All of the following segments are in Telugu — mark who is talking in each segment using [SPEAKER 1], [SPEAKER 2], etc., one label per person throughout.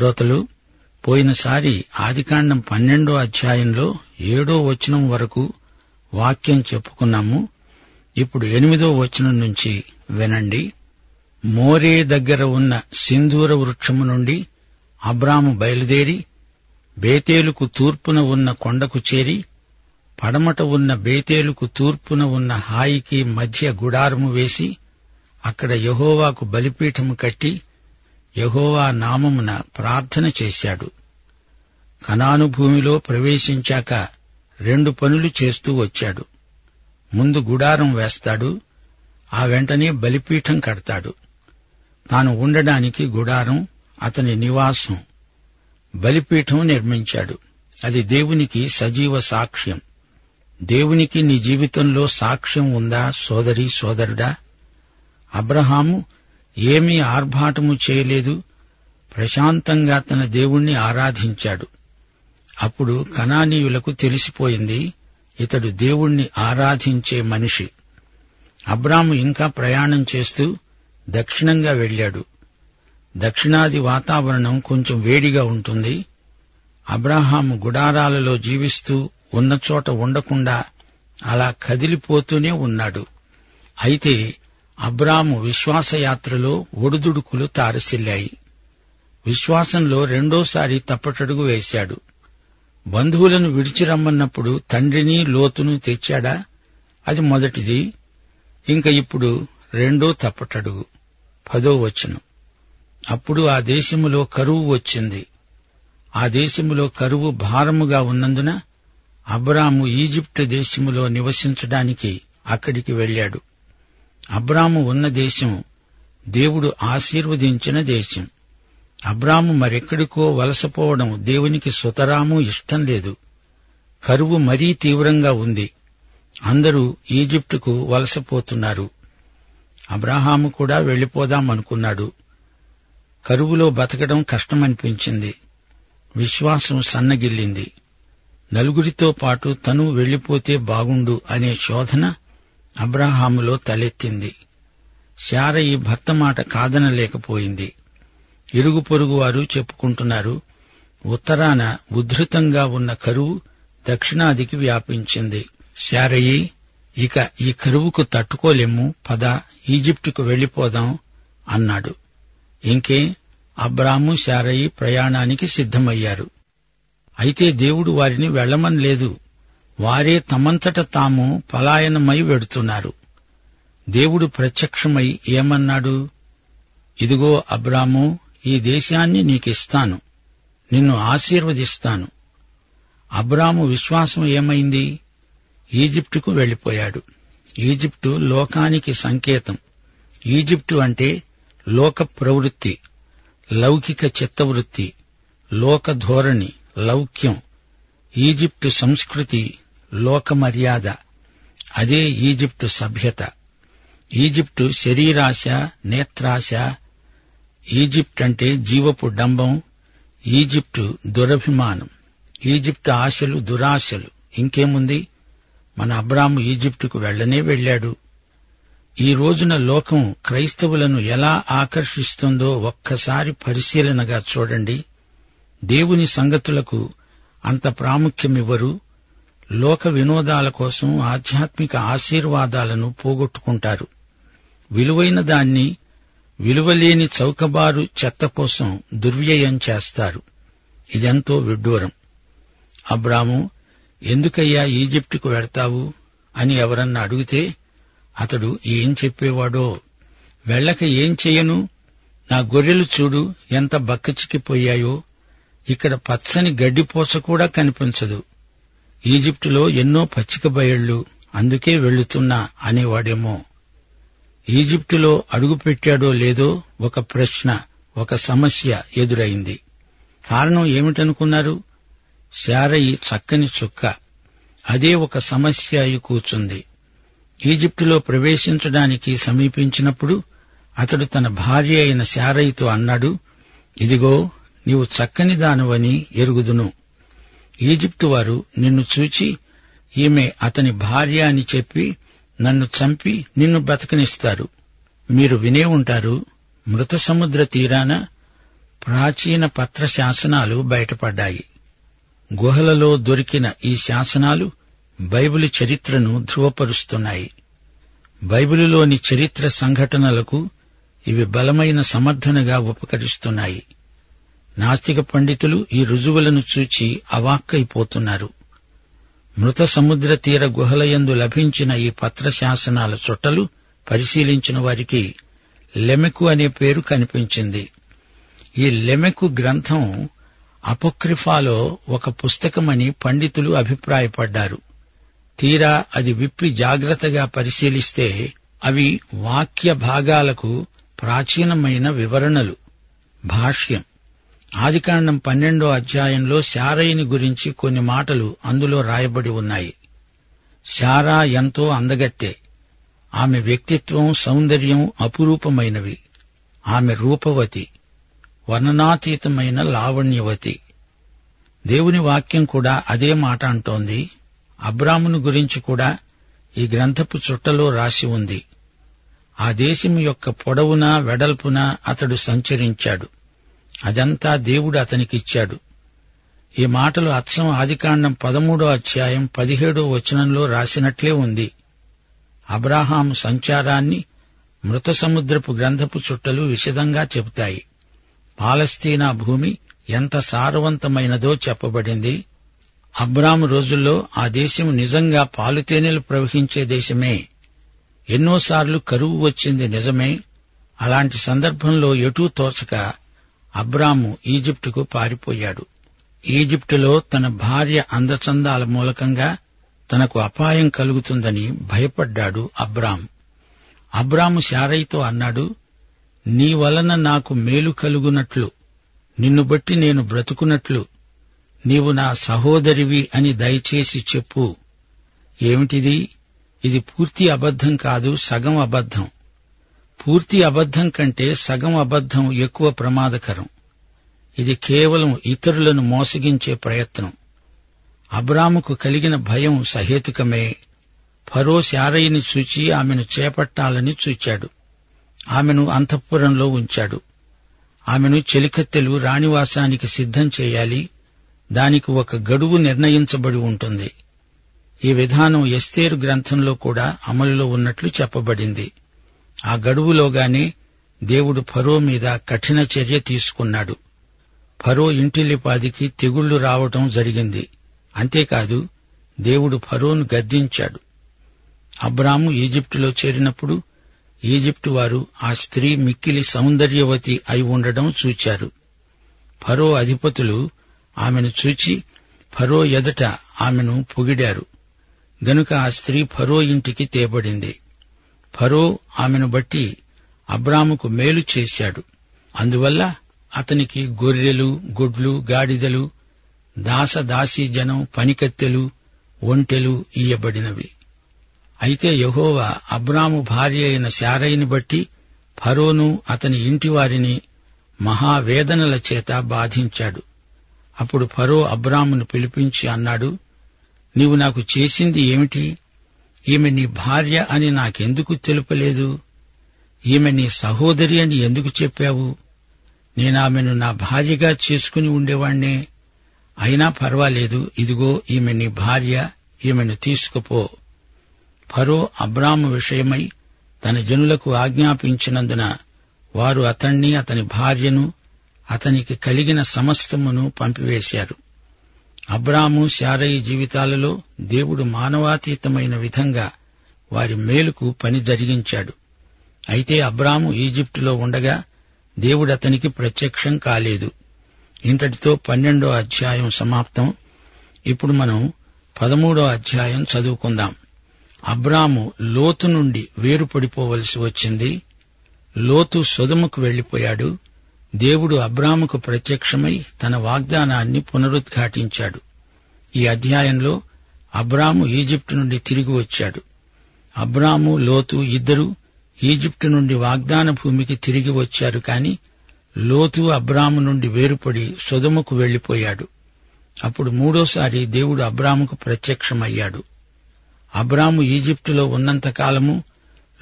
[SPEAKER 1] శ్రోతలు పోయినసారి ఆదికాండం పన్నెండో అధ్యాయంలో ఏడో వచనం వరకు వాక్యం చెప్పుకున్నాము. ఇప్పుడు ఎనిమిదో వచనం నుంచి వినండి. మోరే దగ్గర ఉన్న సింధూర వృక్షము నుండి అబ్రాము బయలుదేరి బేతేలుకు తూర్పున ఉన్న కొండకు చేరి పడమట ఉన్న బేతేలుకు తూర్పున ఉన్న హాయికి మధ్య గుడారము వేసి అక్కడ యహోవాకు బలిపీఠము కట్టి యహోవా నామమున ప్రార్థన చేశాడు. కనాను భూమిలో ప్రవేశించాక రెండు పనులు చేస్తూ వచ్చాడు. ముందు గుడారం వేస్తాడు ఆ వెంటనే బలిపీఠం కడతాడు. తాను ఉండడానికి గుడారం అతని నివాసం బలిపీఠం నిర్మించాడు. అది దేవునికి సజీవ సాక్ష్యం. దేవునికి నీ జీవితంలో సాక్ష్యం ఉందా సోదరి సోదరుడా? అబ్రహాము ఏమీ ఆర్భాటము చేయలేదు. ప్రశాంతంగా తన దేవుణ్ణి ఆరాధించాడు. అప్పుడు కణానీయులకు తెలిసిపోయింది ఇతడు దేవుణ్ణి ఆరాధించే మనిషి. అబ్రాము ఇంకా ప్రయాణం చేస్తూ దక్షిణంగా వెళ్ళాడు దక్షిణాది వాతావరణం కొంచెం వేడిగా ఉంటుంది. అబ్రాహాము గుడారాలలో జీవిస్తూ ఉన్న చోట ఉండకుండా అలా కదిలిపోతూనే ఉన్నాడు. అయితే అబ్రాము విశ్వాసయాత్రలో ఒడుదుడుకులు తారసిల్లాయి. విశ్వాసంలో రెండోసారి తప్పటడుగు వేశాడు. బంధువులను విడిచి రమ్మన్నప్పుడు తండ్రిని లోతును తెచ్చాడా? అది మొదటిది. ఇంక ఇప్పుడు రెండో తప్పటడుగు. పదో వచనం. అప్పుడు ఆ దేశములో కరువు వచ్చింది. ఆ దేశములో కరువు భారముగా ఉన్నందున అబ్రాము ఈజిప్టు దేశములో నివసించడానికి అక్కడికి వెళ్ళాడు అబ్రాము ఉన్న దేశం దేవుడు ఆశీర్వదించిన దేశం. అబ్రాము మరెక్కడికో వలసపోవడం దేవునికి సుతరాము ఇష్టం లేదు. కరువు మరీ తీవ్రంగా ఉంది. అందరూ ఈజిప్టుకు వలసపోతున్నారు. అబ్రహాము కూడా వెళ్ళిపోదామనుకున్నాడు కరువులో బతకడం కష్టమనిపించింది. విశ్వాసం సన్నగిల్లింది. నలుగురితో పాటు తను వెళ్ళిపోతే బాగుండు అనే శోధన అబ్రహాములో తలెత్తింది. శారయి భర్త మాట కాదనలేకపోయింది. ఇరుగు పొరుగు వారు చెప్పుకుంటున్నారు ఉత్తరాన ఉద్ధృతంగా ఉన్న కరువు దక్షిణాదికి వ్యాపించింది. శారయి ఇక ఈ కరువుకు తట్టుకోలేము పద ఈజిప్టుకు వెళ్ళిపోదాం అన్నాడు. ఇంకే అబ్రాము శారయి ప్రయాణానికి సిద్ధమయ్యారు. అయితే దేవుడు వారిని వెళ్ళమనలేదు వారే తమంతట తాము పలాయనమై వెడుతున్నారు. దేవుడు ప్రత్యక్షమై ఏమన్నాడు? ఇదిగో అబ్రాము ఈ దేశాన్ని నీకిస్తాను. నిన్ను ఆశీర్వదిస్తాను. అబ్రాము విశ్వాసం ఏమైంది? ఈజిప్టుకు వెళ్ళిపోయాడు ఈజిప్టు లోకానికి సంకేతం. ఈజిప్టు అంటే లోక ప్రవృత్తి లౌకిక చిత్తవృత్తి లోక ధోరణి లౌక్యం ఈజిప్టు సంస్కృతి. లోకమర్యాద. అదే ఈజిప్టు సభ్యత. ఈజిప్టు శరీరాశ నేత్రాశ. ఈజిప్ట్ అంటే జీవపు డంబం ఈజిప్టు దురభిమానం. ఈజిప్టు ఆశలు దురాశలు. ఇంకేముంది? మన అబ్రాము ఈజిప్టుకు వెళ్ళనే వెళ్ళాడు ఈ రోజున లోకం క్రైస్తవులను ఎలా ఆకర్షిస్తుందో ఒక్కసారి పరిశీలనగా చూడండి. దేవుని సంగతులకు అంత ప్రాముఖ్యమివ్వరు. లోక వినోదాల కోసం ఆధ్యాత్మిక ఆశీర్వాదాలను పోగొట్టుకుంటారు. విలువైన దాన్ని విలువలేని చౌకబారు చెత్త కోసం దుర్వ్యయం చేస్తారు. ఇదెంతో విడ్డూరం. అబ్రాము ఎందుకయ్యా ఈజిప్టుకు వెడతావు అని ఎవరన్నా అడిగితే అతడు ఏం చెప్పేవాడో? వెళ్ళక ఏం చెయ్యను నా గొర్రెలు చూడు ఎంత బక్కచిక్కిపోయాయో. ఇక్కడ పచ్చని గడ్డిపోస కూడా కనిపించదు. ఈజిప్టులో ఎన్నో పచ్చిక బయళ్ళు అందుకే వెళ్తున్నా అనేవాడేమో. ఈజిప్టులో అడుగుపెట్టాడో లేదో ఒక ప్రశ్న ఒక సమస్య ఎదురైంది. కారణం ఏమిటనుకున్నారు? శారయి చక్కని చుక్క. అదే ఒక సమస్య అయి కూర్చుంది. ఈజిప్టులో ప్రవేశించడానికి సమీపించినప్పుడు అతడు తన భార్య అయిన శారయితో అన్నాడు ఇదిగో నీవు చక్కని దానవని ఎరుగుదును. ఈజిప్టు వారు నిన్ను చూచి ఈమె అతని భార్య అని చెప్పి నన్ను చంపి నిన్ను బ్రతకనిస్తారు. మీరు వినే ఉంటారు మృత సముద్ర తీరాన ప్రాచీన పత్ర శాసనాలు బయటపడ్డాయి. గుహలలో దొరికిన ఈ శాసనాలు బైబిలు చరిత్రను ధృవపరుస్తున్నాయి. బైబిలులోని చరిత్ర సంఘటనలకు ఇవి బలమైన సమర్థనగా ఉపకరిస్తున్నాయి. నాస్తిక పండితులు ఈ రుజువులను చూచి అవాక్కైపోతున్నారు. మృత సముద్ర తీర గుహలయందు లభించిన ఈ పత్రశాసనాల చుట్టలు పరిశీలించిన వారికి లెమెకు అనే పేరు కనిపించింది. ఈ లెమెకు గ్రంథం అపోక్రిఫాలో ఒక పుస్తకమని పండితులు అభిప్రాయపడ్డారు. తీరా అది విప్పి జాగ్రత్తగా పరిశీలిస్తే అవి వాక్య భాగాలకు ప్రాచీనమైన వివరణలు. భాష్యం. ఆదికాండం పన్నెండో అధ్యాయంలో శారయిని గురించి కొన్ని మాటలు అందులో రాయబడి ఉన్నాయి. శారా ఎంతో అందగత్తే. ఆమె వ్యక్తిత్వం సౌందర్యం అపురూపమైనవి. ఆమె రూపవతి. వర్ణనాతీతమైన లావణ్యవతి. దేవుని వాక్యం కూడా అదే మాట అంటోంది. అబ్రామును గురించి కూడా ఈ గ్రంథపు చుట్టలో రాసి ఉంది. ఆ దేశం యొక్క పొడవున వెడల్పున అతడు సంచరించాడు. అదంతా దేవుడు అతనికిచ్చాడు ఈ మాటలు అచ్చం ఆదికాండం పదమూడో అధ్యాయం పదిహేడో వచనంలో రాసినట్లే ఉంది. అబ్రాహాం సంచారాన్ని మృత సముద్రపు గ్రంథపు చుట్టలు విశదంగా చెబుతాయి. పాలస్తీనా భూమి ఎంత సారవంతమైనదో చెప్పబడింది. అబ్రాం రోజుల్లో ఆ దేశం నిజంగా పాలుతేనెలు ప్రవహించే దేశమే. ఎన్నోసార్లు కరువు వచ్చింది నిజమే. అలాంటి సందర్భంలో ఎటూ తోచక అబ్రాము ఈజిప్టుకు పారిపోయాడు. ఈజిప్టులో తన భార్య అందచందాల మూలకంగా తనకు అపాయం కలుగుతుందని భయపడ్డాడు అబ్రాం అబ్రాము శారైతో అన్నాడు నీ వలన నాకు మేలు కలుగునట్లు నిన్ను బట్టి నేను బ్రతుకున్నట్లు నీవు నా సహోదరివి అని దయచేసి చెప్పు. ఏమిటిది? ఇది పూర్తి అబద్ధం కాదు సగం అబద్ధం. పూర్తి అబద్ధం కంటే సగం అబద్ధం ఎక్కువ ప్రమాదకరం. ఇది కేవలం ఇతరులను మోసగించే ప్రయత్నం. అబ్రాముకు కలిగిన భయం సహేతుకమే. ఫరో శారయిని చూచి ఆమెను చేపట్టాలని చూచాడు. ఆమెను అంతఃపురంలో ఉంచాడు. ఆమెను చెలికత్తెలు రాణివాసానికి సిద్ధం చేయాలి. దానికి ఒక గడువు నిర్ణయించబడి ఉంటుంది. ఈ విధానం ఎస్తేరు గ్రంథంలో కూడా అమలులో ఉన్నట్లు చెప్పబడింది. ఆ గడువులోగానే దేవుడు ఫరో మీద కఠిన చర్య తీసుకున్నాడు. ఫరో ఇంటిల్లిపాదికి తెగుళ్ళు రావటం జరిగింది. అంతేకాదు దేవుడు ఫరోను గద్దించాడు. అబ్రాము ఈజిప్టులో చేరినప్పుడు ఈజిప్టు వారు ఆ స్త్రీ మిక్కిలి సౌందర్యవతి అయి ఉండడం చూచారు. ఫరో అధిపతులు ఆమెను చూచి ఫరో ఎదుట ఆమెను పొగిడారు. గనుక ఆ స్త్రీ ఫరో ఇంటికి తేబడింది. ఫరో ఆమెను బట్టి అబ్రాముకు మేలు చేశాడు. అందువల్ల అతనికి గొర్రెలు గొడ్లు గాడిదలు దాసదాసీ జనం పనికత్తెలు ఒంటెలు ఇయ్యబడినవి. అయితే యహోవా అబ్రాము భార్య అయిన శారయిని బట్టి ఫరోను అతని ఇంటివారిని మహావేదనల చేత బాధించాడు. అప్పుడు ఫరో అబ్రామును పిలిపించి అన్నాడు నీవు నాకు చేసింది ఏమిటి? ఈమె నీ భార్య అని నాకెందుకు తెలుపలేదు? ఈమె నీ సహోదరి అని ఎందుకు చెప్పావు? నేనామెను నా భార్యగా చేసుకుని ఉండేవాణ్ణే. అయినా పర్వాలేదు ఇదిగో ఈమె నీ భార్య ఈమెను తీసుకుపో. ఫరో అబ్రాము విషయమై తన జనులకు ఆజ్ఞాపించినందున వారు అతణ్ణి అతని భార్యను అతనికి కలిగిన సమస్తమును పంపివేశారు. అబ్రాము శారయి జీవితాలలో దేవుడు మానవాతీతమైన విధంగా వారి మేలుకు పని జరిగించాడు. అయితే అబ్రాము ఈజిప్టులో ఉండగా దేవుడు అతనికి ప్రత్యక్షం కాలేదు. ఇంతటితో పన్నెండో అధ్యాయం సమాప్తం. ఇప్పుడు మనం పదమూడో అధ్యాయం చదువుకుందాం. అబ్రాము లోతు నుండి వేరుపడిపోవలసి వచ్చింది. లోతు సొదుముకు వెళ్ళిపోయాడు దేవుడు అబ్రాముకు ప్రత్యక్షమై తన వాగ్దానాన్ని పునరుద్ఘాటించాడు. ఈ అధ్యాయంలో అబ్రాము ఈజిప్టు నుండి తిరిగి వచ్చాడు. అబ్రాము లోతు ఇద్దరు ఈజిప్టు నుండి వాగ్దాన భూమికి తిరిగి వచ్చారు కాని లోతు అబ్రాము నుండి వేరుపడి సుధముకు వెళ్ళిపోయాడు అప్పుడు మూడోసారి దేవుడు అబ్రాముకు ప్రత్యక్షమయ్యాడు. అబ్రాము ఈజిప్టులో ఉన్నంతకాలము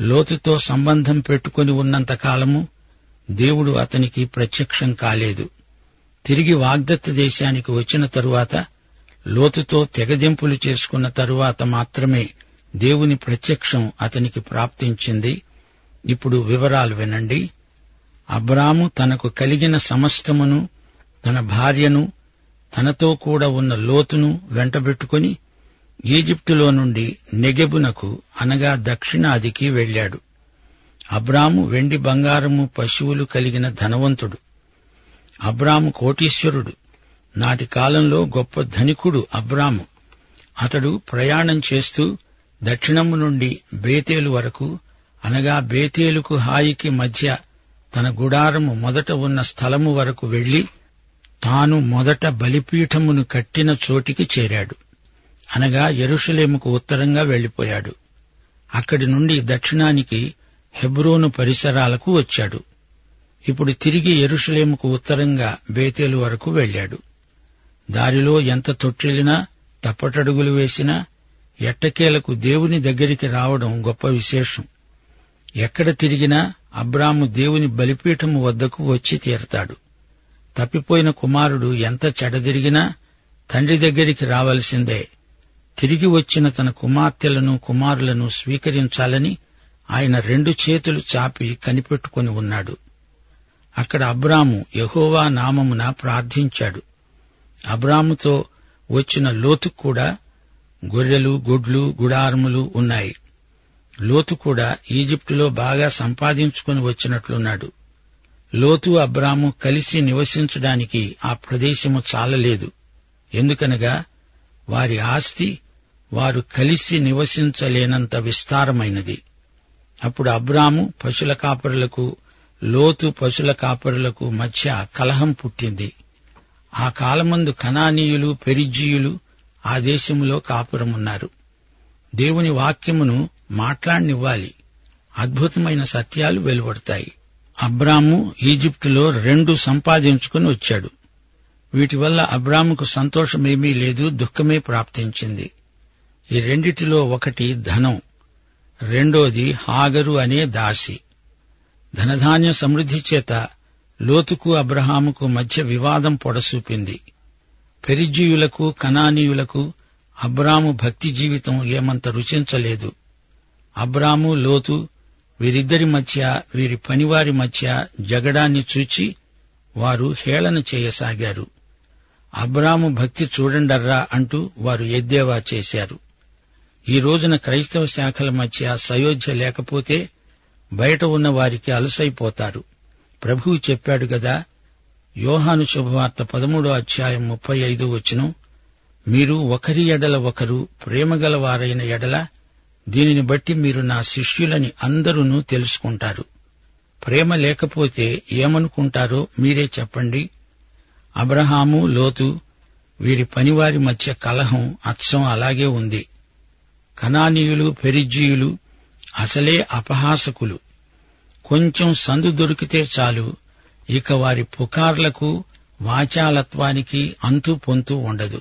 [SPEAKER 1] లోతుతో సంబంధం పెట్టుకుని ఉన్నంతకాలము దేవుడు అతనికి ప్రత్యక్షం కాలేదు. తిరిగి వాగ్దత్త దేశానికి వచ్చిన తరువాత లోతుతో తెగదెంపులు చేసుకున్న తరువాత మాత్రమే దేవుని ప్రత్యక్షం అతనికి ప్రాప్తించింది. ఇప్పుడు వివరాలు వినండి. అబ్రాము తనకు కలిగిన సమస్తమును తన భార్యను తనతో కూడా ఉన్న లోతును వెంటబెట్టుకుని ఈజిప్టులో నుండి నెగెబునకు అనగా దక్షిణాదికి వెళ్ళాడు అబ్రాము వెండి బంగారము పశువులు కలిగిన ధనవంతుడు. అబ్రాము కోటీశ్వరుడు. నాటి కాలంలో గొప్ప ధనికుడు అబ్రాము. అతడు ప్రయాణం చేస్తూ దక్షిణము నుండి బేతేలు వరకు అనగా బేతేలుకు హాయికి మధ్య తన గుడారము మొదట ఉన్న స్థలము వరకు వెళ్ళి తాను మొదట బలిపీఠమును కట్టిన చోటికి చేరాడు. అనగా ఎరుషలేముకు ఉత్తరంగా వెళ్ళిపోయాడు అక్కడి నుండి దక్షిణానికి హెబ్రోను పరిసరాలకు వచ్చాడు. ఇప్పుడు తిరిగి ఎరుషలేముకు ఉత్తరంగా బేతేలు వరకు వెళ్ళాడు దారిలో ఎంత తొట్టిల్లినా తప్పటడుగులు వేసినా ఎట్టకేలకు దేవుని దగ్గరికి రావడం గొప్ప విశేషం. ఎక్కడ తిరిగినా అబ్రాము దేవుని బలిపీఠము వద్దకు వచ్చి తీరతాడు. తప్పిపోయిన కుమారుడు ఎంత చెడదిరిగినా తండ్రి దగ్గరికి రావలసిందే. తిరిగి వచ్చిన తన కుమార్తెలను కుమారులను స్వీకరించాలని ఆయన రెండు చేతులు చాపి కనిపెట్టుకుని ఉన్నాడు. అక్కడ అబ్రాము యహోవా నామమున ప్రార్థించాడు. అబ్రాముతో వచ్చిన లోతు కూడా గొర్రెలు గొడ్లు గుడారములు ఉన్నాయి. లోతు కూడా ఈజిప్టులో బాగా సంపాదించుకుని వచ్చినట్లున్నాడు. లోతు అబ్రాము కలిసి నివసించడానికి ఆ ప్రదేశము చాలలేదు. ఎందుకనగా వారి ఆస్తి వారు కలిసి నివసించలేనంత విస్తారమైనది. అప్పుడు అబ్రాము పశుల కాపరులకు లోతు పశుల కాపరులకు మధ్య కలహం పుట్టింది. ఆ కాలమందు కనానీయులు పెరిజీయులు ఆ దేశంలో కాపురమున్నారు. దేవుని వాక్యమును మాట్లాడనివ్వాలి. అద్భుతమైన సత్యాలు వెలువడతాయి. అబ్రాము ఈజిప్టులో రెండు సంపాదించుకుని వచ్చాడు. వీటి వల్ల అబ్రాముకు సంతోషమేమీ లేదు దుఃఖమే ప్రాప్తించింది. ఈ రెండిటిలో ఒకటి ధనం. రెండోది హాగరు అనే దాసి. ధనధాన్య సమృద్ధి చేత లోతుకు అబ్రహాముకు మధ్య వివాదం పొడసూపింది. పెరిజీయులకు కనానీయులకు అబ్రాము భక్తి జీవితం ఏమంత రుచించలేదు. అబ్రాము లోతు వీరిద్దరి మధ్య వీరి పనివారి మధ్య జగడాన్ని చూచి వారు హేళన చేయసాగారు. అబ్రాము భక్తి చూడండర్రా అంటూ వారు ఎద్దేవా చేశారు. ఈ రోజున క్రైస్తవ శాఖల మధ్య సయోధ్య లేకపోతే బయట ఉన్న వారికి అలసైపోతారు. ప్రభువు చెప్పాడు గదా యోహాను శుభవార్త పదమూడో అధ్యాయం ముప్పై ఐదు వచ్చును మీరు ఒకరి ఎడల ఒకరు ప్రేమగల వారైన ఎడల దీనిని బట్టి మీరు నా శిష్యులని అందరూ తెలుసుకుంటారు. ప్రేమ లేకపోతే ఏమనుకుంటారో మీరే చెప్పండి. అబ్రహాము లోతు వీరి పనివారి మధ్య కలహం అచ్చం అలాగే ఉంది. కనానీయులు పెరిజీయులు అసలే అపహాసకులు. కొంచెం సందు దొరికితే చాలు ఇక వారి పుకార్లకు వాచాలత్వానికి అంతు పొంతు ఉండదు.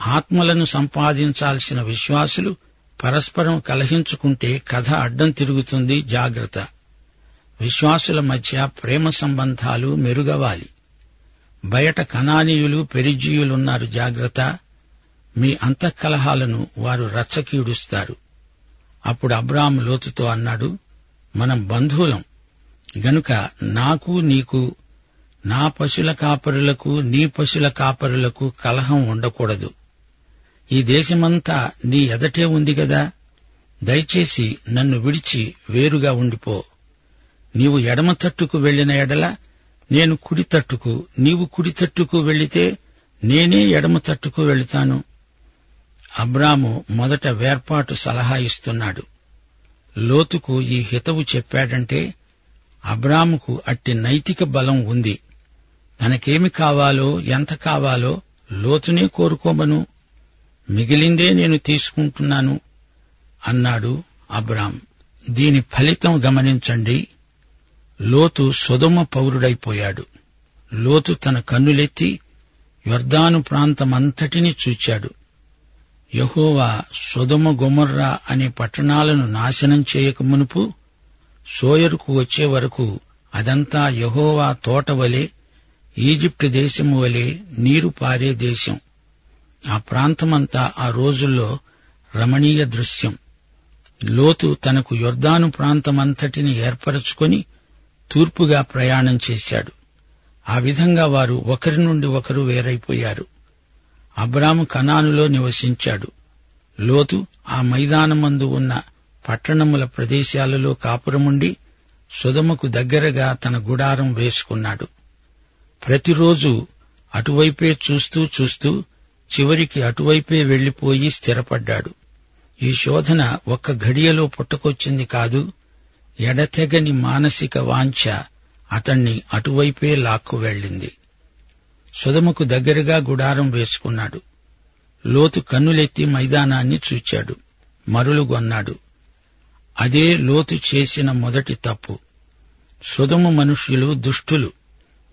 [SPEAKER 1] ఆత్మలను సంపాదించాల్సిన విశ్వాసులు పరస్పరం కలహించుకుంటే కథ అడ్డం తిరుగుతుంది జాగ్రత్త. విశ్వాసుల మధ్య ప్రేమ సంబంధాలు మెరుగవాలి. బయట కనానీయులు పెరిజీయులున్నారు జాగ్రత్త. మీ అంతఃకలహాలను వారు రచ్చకీడుస్తారు. అప్పుడు అబ్రాం లోతుతో అన్నాడు మనం బంధువులం. గనుక నాకు నీకు నా పశుల కాపరులకు నీ పశుల కాపరులకు కలహం ఉండకూడదు. ఈ దేశమంతా నీ ఎదటే ఉంది గదా? దయచేసి నన్ను విడిచి వేరుగా ఉండిపో. నీవు ఎడమ తట్టుకు వెళ్ళిన ఎడల నేను కుడి తట్టుకు నీవు కుడి తట్టుకు వెళ్ళితే నేనే ఎడమ తట్టుకు వెళుతాను. అబ్రాము మొదట వేర్పాటు సలహా ఇస్తున్నాడు. లోతుకు ఈ హితవు చెప్పాడంటే అబ్రాముకు అట్టి నైతిక బలం ఉంది. తనకేమి కావాలో ఎంత కావాలో లోతునే కోరుకోమను. మిగిలిందే నేను తీసుకుంటున్నాను అన్నాడు అబ్రాం దీని ఫలితం గమనించండి. లోతు సుధమ పౌరుడైపోయాడు. లోతు తన కన్నులెత్తి యొర్దాను ప్రాంతమంతటినీ చూచాడు. యహోవా సుధమ గుమర్రా అనే పట్టణాలను నాశనం చేయక మునుపు సోయరుకు వచ్చే వరకు అదంతా యహోవా తోట వలె ఈజిప్టు దేశము వలె నీరు పారే దేశం. ఆ ప్రాంతమంతా ఆ రోజుల్లో రమణీయ దృశ్యం. లోతు తనకు యొర్దాను ప్రాంతమంతటిని ఏర్పరచుకొని తూర్పుగా ప్రయాణం చేశాడు. ఆ విధంగా వారు ఒకరి నుండి ఒకరు వేరైపోయారు. అబ్రాము కనానులో నివసించాడు. లోతు ఆ మైదానమందు ఉన్న పట్టణముల ప్రదేశాలలో కాపురముండి సుధముకు దగ్గరగా తన గుడారం వేసుకున్నాడు. ప్రతిరోజు అటువైపే చూస్తూ చూస్తూ చివరికి అటువైపే వెళ్ళిపోయి స్థిరపడ్డాడు. ఈ శోధన ఒక్క ఘడియలో పుట్టుకొచ్చింది కాదు ఎడతెగని మానసిక వాంఛ అతణ్ణి అటువైపే లాక్కు వెళ్ళింది సుధముకు దగ్గరగా గుడారం వేసుకున్నాడు. లోతు కన్నులెత్తి మైదానాన్ని చూచాడు. మరులుగొన్నాడు అదే లోతు చేసిన మొదటి తప్పు. సుధము మనుష్యులు దుష్టులు.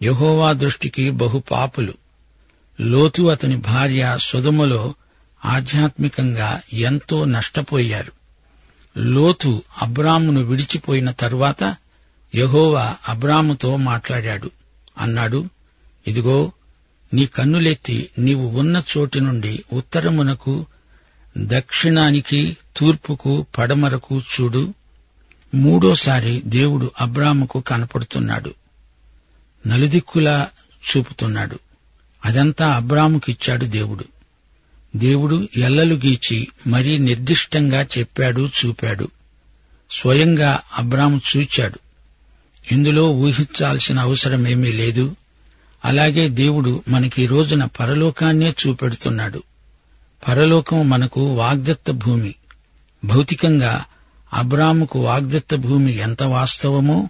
[SPEAKER 1] యహోవా దృష్టికి బహుపాపులు లోతు అతని భార్య సుధములో ఆధ్యాత్మికంగా ఎంతో నష్టపోయారు. లోతు అబ్రామును విడిచిపోయిన తరువాత యహోవా అబ్రాముతో మాట్లాడాడు. అన్నాడు ఇదిగో నీ కన్నులెత్తి నీవు ఉన్న చోటి నుండి ఉత్తరమునకు దక్షిణానికి తూర్పుకు పడమరకు చూడు. మూడోసారి దేవుడు అబ్రాముకు కనపడుతున్నాడు. నలుదిక్కులా చూపుతున్నాడు. అదంతా అబ్రాముకిచ్చాడు దేవుడు. దేవుడు ఎల్లలు గీచి మరీ నిర్దిష్టంగా చెప్పాడు చూపాడు. స్వయంగా అబ్రాము చూచాడు. ఇందులో ఊహించాల్సిన అవసరమేమీ లేదు. అలాగే దేవుడు మనకి ఈ రోజున పరలోకాన్నే చూపెడుతున్నాడు. పరలోకం మనకు వాగ్దత్త భూమి. భౌతికంగా అబ్రాముకు వాగ్దత్త భూమి ఎంత వాస్తవమో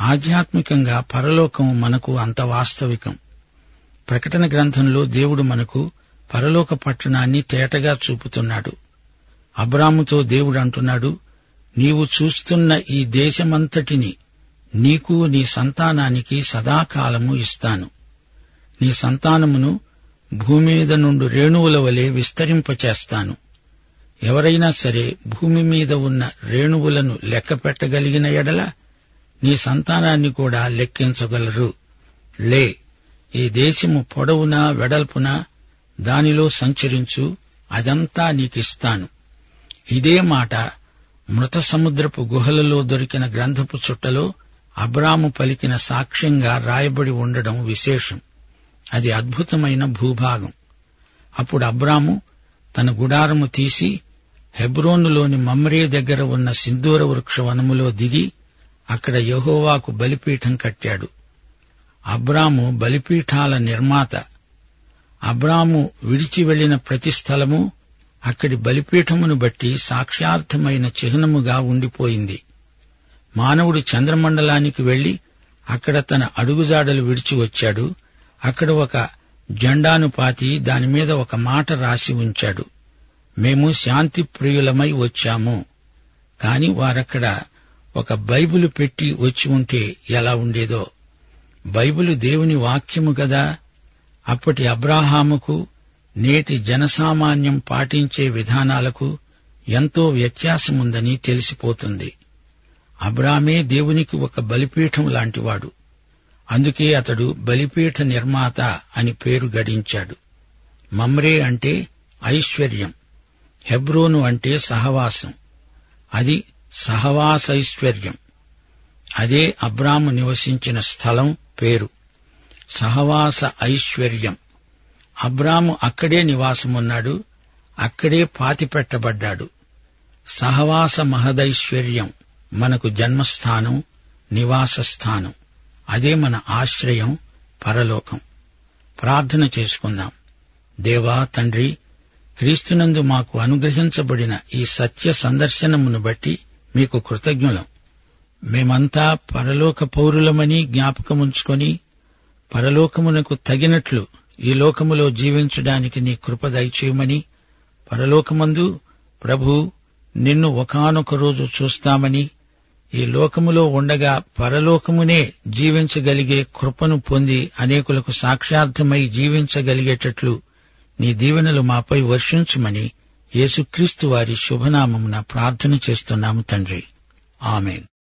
[SPEAKER 1] ఆధ్యాత్మికంగా పరలోకం మనకు అంత వాస్తవికం. ప్రకటన గ్రంథంలో దేవుడు మనకు పరలోక పట్టణాన్ని తేటగా చూపుతున్నాడు. అబ్రాముతో దేవుడు అంటున్నాడు నీవు చూస్తున్న ఈ దేశమంతటిని నీకు నీ సంతానానికి సదాకాలము ఇస్తాను. నీ సంతానమును భూమి మీద నుండి రేణువుల వలె విస్తరింపచేస్తాను. ఎవరైనా సరే భూమి మీద ఉన్న రేణువులను లెక్క పెట్టగలిగిన ఎడల నీ సంతానాన్ని కూడా లెక్కించగలరు. లే ఈ దేశము పొడవునా వెడల్పునా దానిలో సంచరించు అదంతా నీకిస్తాను. ఇదే మాట మృత సముద్రపు గుహలలో దొరికిన గ్రంథపు చుట్టలో అబ్రాము పలికిన సాక్ష్యంగా రాయబడి ఉండడం విశేషం. అది అద్భుతమైన భూభాగం. అప్పుడు అబ్రాము తన గుడారము తీసి హెబ్రోనులోని మమ్రే దగ్గర ఉన్న సింధూర వృక్ష వనములో దిగి అక్కడ యహోవాకు బలిపీఠం కట్టాడు. అబ్రాము బలిపీఠాల నిర్మాత. అబ్రాము విడిచి వెళ్ళిన ప్రతి స్థలము అక్కడి బలిపీఠమును బట్టి సాక్ష్యార్థమైన చిహ్నముగా ఉండిపోయింది. మానవుడు చంద్రమండలానికి వెళ్ళి అక్కడ తన అడుగుజాడలు విడిచి వచ్చాడు. అక్కడ ఒక జెండాను పాతి దానిమీద ఒక మాట రాసి ఉంచాడు. మేము శాంతి ప్రియులమై వచ్చాము. కాని వారక్కడ ఒక బైబిలు పెట్టి వచ్చి ఉంటే ఎలా ఉండేదో? బైబిలు దేవుని వాక్యము గదా? అప్పటి అబ్రాహాముకు నేటి జనసామాన్యం పాటించే విధానాలకు ఎంతో వ్యత్యాసముందని తెలిసిపోతుంది. అబ్రామే దేవునికి ఒక బలిపీఠం లాంటివాడు. అందుకే అతడు బలిపీఠ నిర్మాత అని పేరు గడించాడు. మమ్రే అంటే ఐశ్వర్యం హెబ్రోను అంటే సహవాసం. అది సహవాసైశ్వర్యం. అదే అబ్రాము నివసించిన స్థలం పేరు. సహవాస ఐశ్వర్యం. అబ్రాము అక్కడే నివాసమున్నాడు అక్కడే పాతిపెట్టబడ్డాడు. సహవాస మహదైశ్వర్యం మనకు జన్మస్థానం నివాస స్థానం అదే మన ఆశ్రయం పరలోకం. ప్రార్థన చేసుకుందాం. దేవా తండ్రి క్రీస్తునందు మాకు అనుగ్రహించబడిన ఈ సత్య సందర్శనమును బట్టి మీకు కృతజ్ఞులం. మేమంతా పరలోక పౌరులమని జ్ఞాపకముంచుకొని పరలోకమునకు తగినట్లు ఈ లోకములో జీవించడానికి నీ కృప దయచేయమని పరలోకమందు ప్రభు నిన్ను ఒకనొక రోజు చూస్తామని ఈ లోకములో ఉండగా పరలోకమునే జీవించగలిగే కృపను పొంది అనేకులకు సాక్షార్థమై జీవించగలిగేటట్లు నీ దీవెనలు మాపై వర్షించుమని యేసుక్రీస్తు వారి శుభనామమున ప్రార్థన చేస్తున్నాము తండ్రి. ఆమెన్.